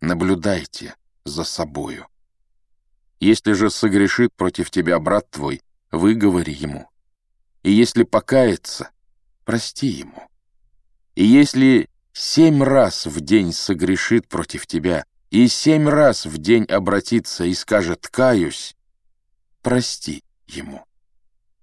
наблюдайте за собою. Если же согрешит против тебя брат твой, выговори ему. И если покается, прости ему. И если семь раз в день согрешит против тебя, и семь раз в день обратится и скажет «каюсь», прости ему.